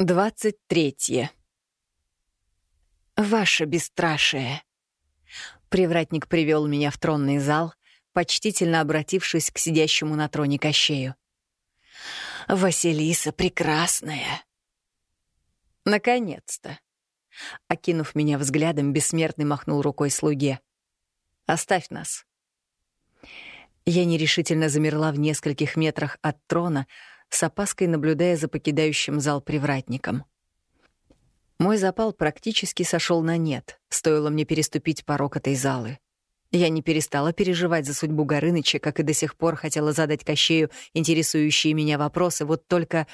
Двадцать третье. Ваше бесстрашие. Привратник привел меня в тронный зал, почтительно обратившись к сидящему на троне Кощею. «Василиса прекрасная!» «Наконец-то!» Окинув меня взглядом, бессмертный махнул рукой слуге. «Оставь нас!» Я нерешительно замерла в нескольких метрах от трона, с опаской наблюдая за покидающим зал привратником. Мой запал практически сошел на нет, стоило мне переступить порог этой залы. Я не перестала переживать за судьбу Горыныча, как и до сих пор хотела задать Кощею интересующие меня вопросы, вот только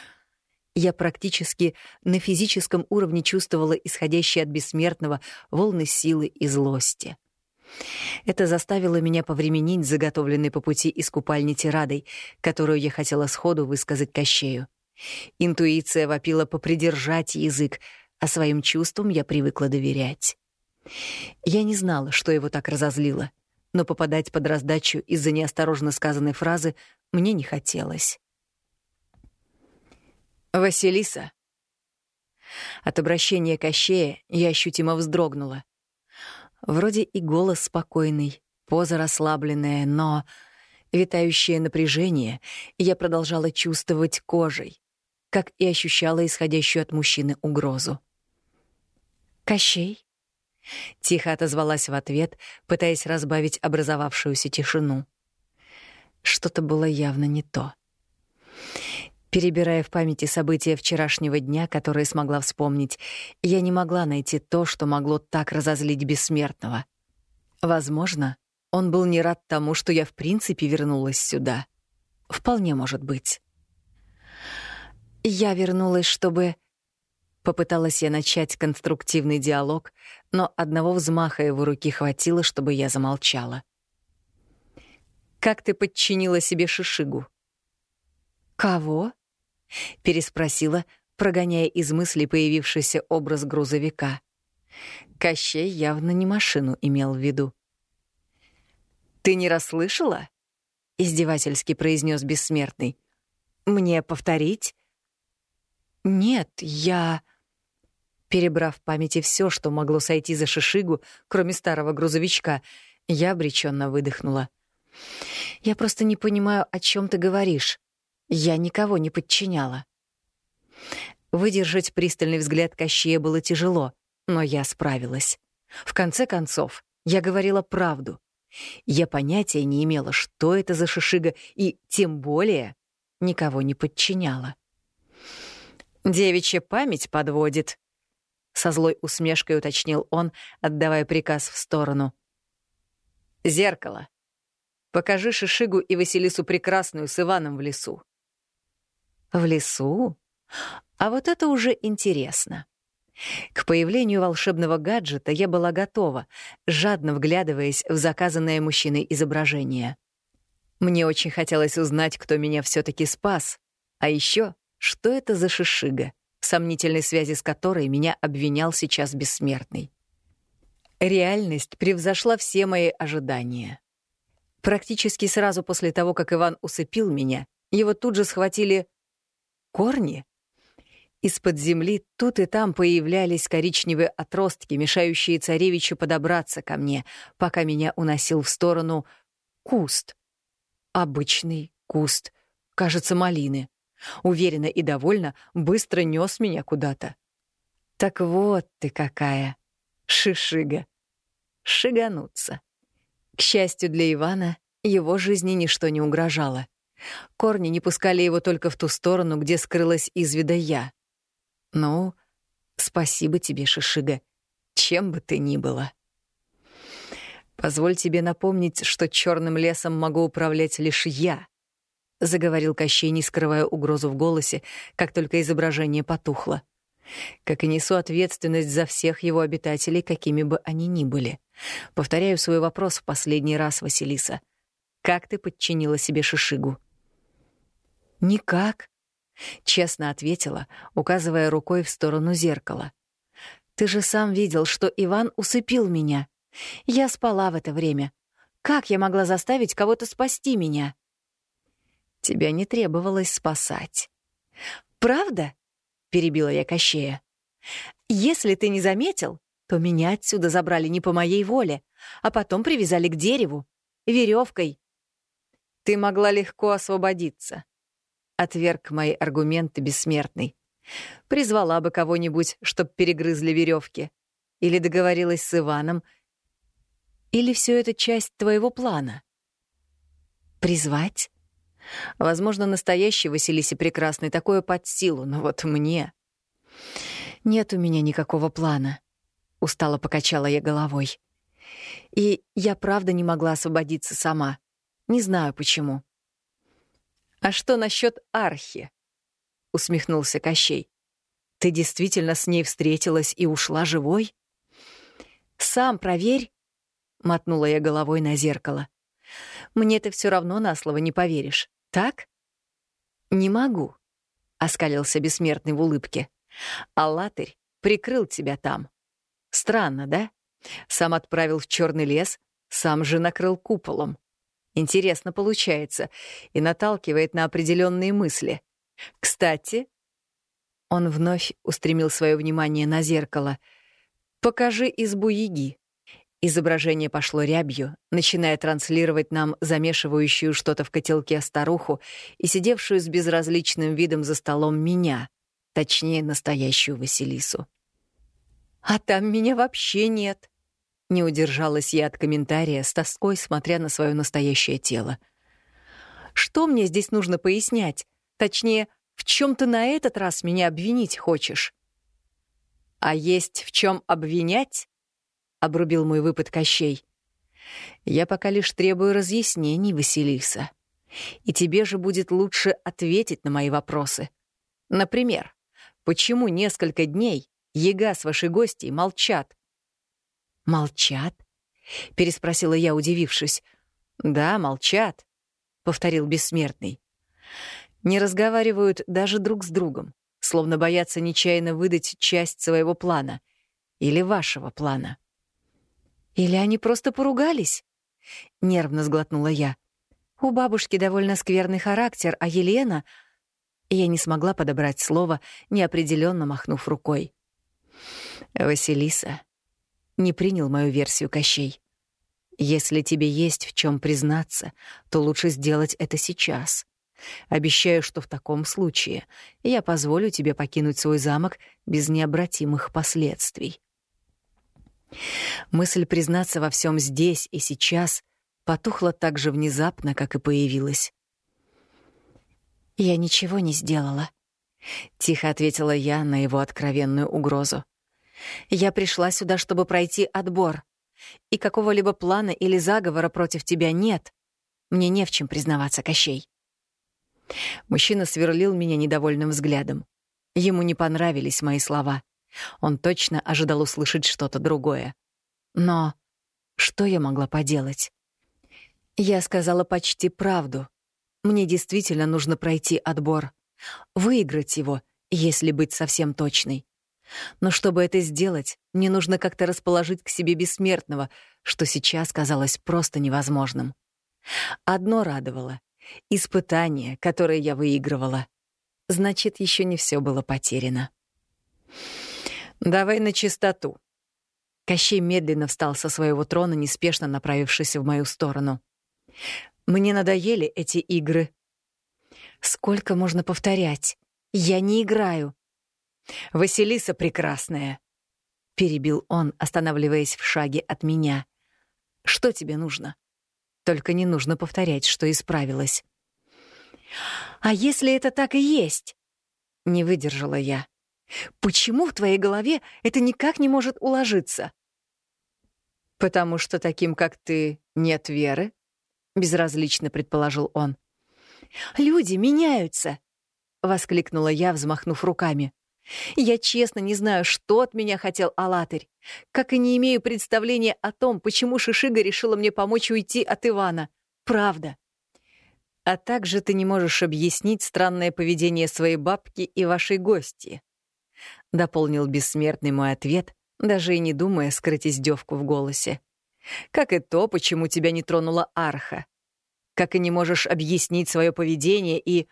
я практически на физическом уровне чувствовала исходящие от бессмертного волны силы и злости. Это заставило меня повременить заготовленной по пути из купальни тирадой, которую я хотела сходу высказать Кощею. Интуиция вопила попридержать язык, а своим чувствам я привыкла доверять. Я не знала, что его так разозлило, но попадать под раздачу из-за неосторожно сказанной фразы мне не хотелось. «Василиса». От обращения Кощея я ощутимо вздрогнула. Вроде и голос спокойный, поза расслабленная, но витающее напряжение я продолжала чувствовать кожей, как и ощущала исходящую от мужчины угрозу. «Кощей?» — тихо отозвалась в ответ, пытаясь разбавить образовавшуюся тишину. Что-то было явно не то. Перебирая в памяти события вчерашнего дня, которые смогла вспомнить, я не могла найти то, что могло так разозлить бессмертного. Возможно, он был не рад тому, что я в принципе вернулась сюда. Вполне может быть. Я вернулась, чтобы... Попыталась я начать конструктивный диалог, но одного взмаха его руки хватило, чтобы я замолчала. «Как ты подчинила себе Шишигу?» «Кого?» — переспросила, прогоняя из мысли появившийся образ грузовика. Кощей явно не машину имел в виду. «Ты не расслышала?» — издевательски произнес бессмертный. «Мне повторить?» «Нет, я...» Перебрав в памяти все, что могло сойти за шишигу, кроме старого грузовичка, я обреченно выдохнула. «Я просто не понимаю, о чем ты говоришь. Я никого не подчиняла. Выдержать пристальный взгляд Кощея было тяжело, но я справилась. В конце концов, я говорила правду. Я понятия не имела, что это за шишига, и тем более никого не подчиняла. «Девичья память подводит», — со злой усмешкой уточнил он, отдавая приказ в сторону. «Зеркало. Покажи Шишигу и Василису Прекрасную с Иваном в лесу. В лесу? А вот это уже интересно. К появлению волшебного гаджета я была готова, жадно вглядываясь в заказанное мужчиной изображение. Мне очень хотелось узнать, кто меня все таки спас. А еще, что это за шишига, в сомнительной связи с которой меня обвинял сейчас бессмертный. Реальность превзошла все мои ожидания. Практически сразу после того, как Иван усыпил меня, его тут же схватили Корни? Из-под земли тут и там появлялись коричневые отростки, мешающие царевичу подобраться ко мне, пока меня уносил в сторону куст. Обычный куст, кажется, малины. Уверенно и довольно быстро нес меня куда-то. Так вот ты какая, шишига. Шигануться. К счастью для Ивана, его жизни ничто не угрожало. Корни не пускали его только в ту сторону, где скрылась из вида я. Ну, спасибо тебе, Шишига, чем бы ты ни была. Позволь тебе напомнить, что черным лесом могу управлять лишь я, заговорил Кощей, не скрывая угрозу в голосе, как только изображение потухло. Как и несу ответственность за всех его обитателей, какими бы они ни были. Повторяю свой вопрос в последний раз, Василиса. Как ты подчинила себе Шишигу? «Никак», — честно ответила, указывая рукой в сторону зеркала. «Ты же сам видел, что Иван усыпил меня. Я спала в это время. Как я могла заставить кого-то спасти меня?» «Тебя не требовалось спасать». «Правда?» — перебила я Кощея. «Если ты не заметил, то меня отсюда забрали не по моей воле, а потом привязали к дереву, веревкой. Ты могла легко освободиться. Отверг мои аргументы бессмертный. Призвала бы кого-нибудь, чтоб перегрызли веревки. Или договорилась с Иваном. Или все это часть твоего плана? Призвать? Возможно, настоящей Василисе Прекрасной такое под силу, но вот мне... Нет у меня никакого плана. Устало покачала я головой. И я правда не могла освободиться сама. Не знаю почему. «А что насчет Архи?» — усмехнулся Кощей. «Ты действительно с ней встретилась и ушла живой?» «Сам проверь», — мотнула я головой на зеркало. «Мне ты все равно на слово не поверишь, так?» «Не могу», — оскалился бессмертный в улыбке. «Аллатырь прикрыл тебя там. Странно, да? Сам отправил в черный лес, сам же накрыл куполом. Интересно получается и наталкивает на определенные мысли. Кстати, он вновь устремил свое внимание на зеркало. «Покажи избу Яги». Изображение пошло рябью, начиная транслировать нам замешивающую что-то в котелке старуху и сидевшую с безразличным видом за столом меня, точнее, настоящую Василису. «А там меня вообще нет», — не удержалась я от комментария с тоской, смотря на свое настоящее тело. «Что мне здесь нужно пояснять? Точнее, в чем ты на этот раз меня обвинить хочешь?» «А есть в чем обвинять?» — обрубил мой выпад Кощей. «Я пока лишь требую разъяснений, Василиса. И тебе же будет лучше ответить на мои вопросы. Например, почему несколько дней Ега с вашей гостьей молчат». «Молчат?» — переспросила я, удивившись. «Да, молчат», — повторил бессмертный. «Не разговаривают даже друг с другом, словно боятся нечаянно выдать часть своего плана или вашего плана». «Или они просто поругались?» — нервно сглотнула я. «У бабушки довольно скверный характер, а Елена...» Я не смогла подобрать слово, неопределенно махнув рукой. «Василиса», — не принял мою версию Кощей. «Если тебе есть в чем признаться, то лучше сделать это сейчас. Обещаю, что в таком случае я позволю тебе покинуть свой замок без необратимых последствий». Мысль признаться во всем здесь и сейчас потухла так же внезапно, как и появилась. «Я ничего не сделала», — тихо ответила я на его откровенную угрозу. Я пришла сюда, чтобы пройти отбор. И какого-либо плана или заговора против тебя нет. Мне не в чем признаваться, Кощей. Мужчина сверлил меня недовольным взглядом. Ему не понравились мои слова. Он точно ожидал услышать что-то другое. Но что я могла поделать? Я сказала почти правду. Мне действительно нужно пройти отбор. Выиграть его, если быть совсем точной. Но чтобы это сделать, мне нужно как-то расположить к себе бессмертного, что сейчас казалось просто невозможным. Одно радовало — испытание, которое я выигрывала. Значит, еще не все было потеряно. «Давай на чистоту». Кощей медленно встал со своего трона, неспешно направившись в мою сторону. «Мне надоели эти игры». «Сколько можно повторять? Я не играю», «Василиса прекрасная!» — перебил он, останавливаясь в шаге от меня. «Что тебе нужно?» Только не нужно повторять, что исправилась. «А если это так и есть?» — не выдержала я. «Почему в твоей голове это никак не может уложиться?» «Потому что таким, как ты, нет веры?» — безразлично предположил он. «Люди меняются!» — воскликнула я, взмахнув руками. Я честно не знаю, что от меня хотел Алатырь, как и не имею представления о том, почему Шишига решила мне помочь уйти от Ивана. Правда. А также ты не можешь объяснить странное поведение своей бабки и вашей гости. Дополнил бессмертный мой ответ, даже и не думая скрыть издевку в голосе. Как и то, почему тебя не тронула Арха. Как и не можешь объяснить свое поведение и...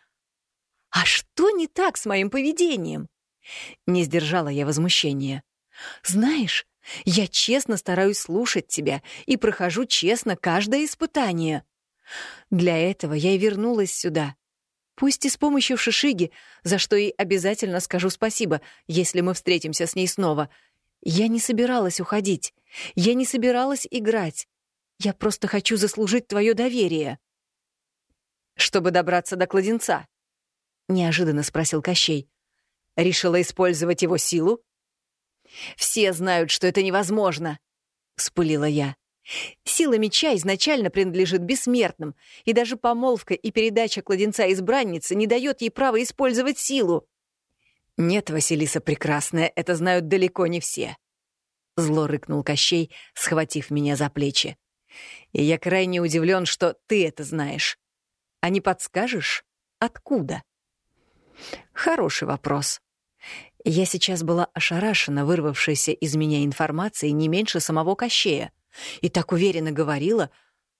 А что не так с моим поведением? Не сдержала я возмущения. «Знаешь, я честно стараюсь слушать тебя и прохожу честно каждое испытание. Для этого я и вернулась сюда. Пусть и с помощью Шишиги, за что ей обязательно скажу спасибо, если мы встретимся с ней снова. Я не собиралась уходить. Я не собиралась играть. Я просто хочу заслужить твое доверие. Чтобы добраться до кладенца? Неожиданно спросил Кощей. Решила использовать его силу? Все знают, что это невозможно, вспылила я. Сила меча изначально принадлежит бессмертным, и даже помолвка и передача кладенца избранницы не дает ей права использовать силу. Нет, Василиса Прекрасная, это знают далеко не все. Зло рыкнул Кощей, схватив меня за плечи. И я крайне удивлен, что ты это знаешь. А не подскажешь, откуда? Хороший вопрос. Я сейчас была ошарашена вырвавшейся из меня информацией не меньше самого Кощея. И так уверенно говорила,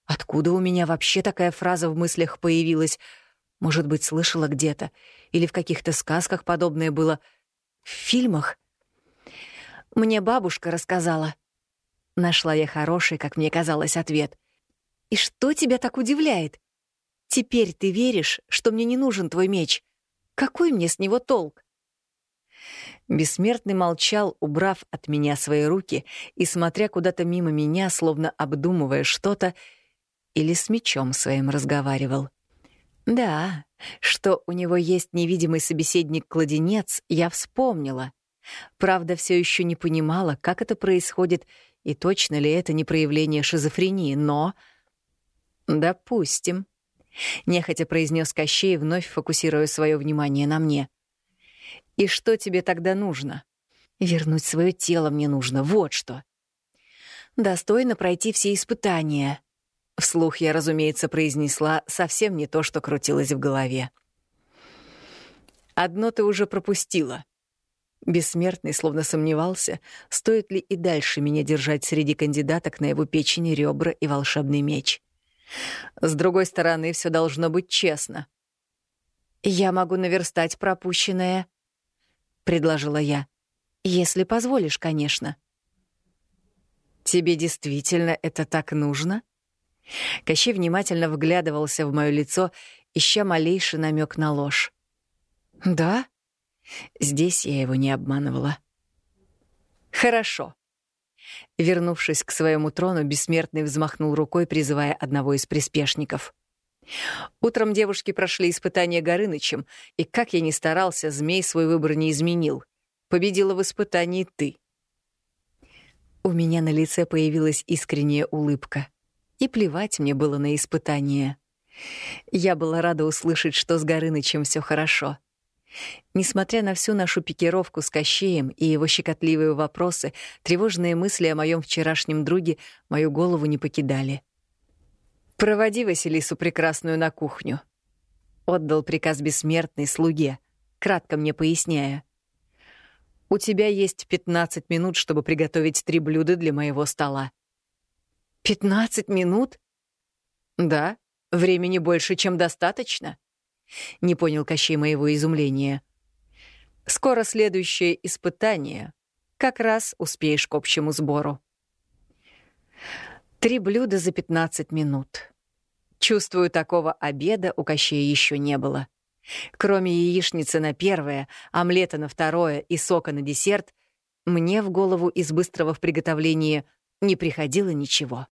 откуда у меня вообще такая фраза в мыслях появилась. Может быть, слышала где-то, или в каких-то сказках подобное было. В фильмах. Мне бабушка рассказала. Нашла я хороший, как мне казалось, ответ. И что тебя так удивляет? Теперь ты веришь, что мне не нужен твой меч. Какой мне с него толк? Бессмертный молчал, убрав от меня свои руки и смотря куда-то мимо меня, словно обдумывая что-то, или с мечом своим разговаривал. Да, что у него есть невидимый собеседник-кладенец, я вспомнила. Правда, все еще не понимала, как это происходит и точно ли это не проявление шизофрении, но... «Допустим», — нехотя произнес Кощей, вновь фокусируя свое внимание на мне. И что тебе тогда нужно? Вернуть свое тело мне нужно, вот что. Достойно пройти все испытания. Вслух я, разумеется, произнесла совсем не то, что крутилось в голове. Одно ты уже пропустила. Бессмертный словно сомневался, стоит ли и дальше меня держать среди кандидаток на его печени, ребра и волшебный меч. С другой стороны, все должно быть честно. Я могу наверстать пропущенное, предложила я. Если позволишь, конечно. Тебе действительно это так нужно? Кощей внимательно вглядывался в мое лицо, ища малейший намек на ложь. Да? Здесь я его не обманывала. Хорошо. Вернувшись к своему трону, бессмертный взмахнул рукой, призывая одного из приспешников. Утром девушки прошли испытание Горынычем, и как я ни старался, змей свой выбор не изменил. Победила в испытании ты. У меня на лице появилась искренняя улыбка. И плевать мне было на испытание. Я была рада услышать, что с Горынычем все хорошо. Несмотря на всю нашу пикировку с Кощеем и его щекотливые вопросы, тревожные мысли о моем вчерашнем друге мою голову не покидали. «Проводи Василису Прекрасную на кухню», — отдал приказ бессмертной слуге, кратко мне поясняя. «У тебя есть 15 минут, чтобы приготовить три блюда для моего стола». «Пятнадцать минут?» «Да, времени больше, чем достаточно», — не понял Кощей моего изумления. «Скоро следующее испытание. Как раз успеешь к общему сбору». Три блюда за 15 минут. Чувствую, такого обеда у Кощея еще не было. Кроме яичницы на первое, омлета на второе и сока на десерт, мне в голову из быстрого в приготовлении не приходило ничего.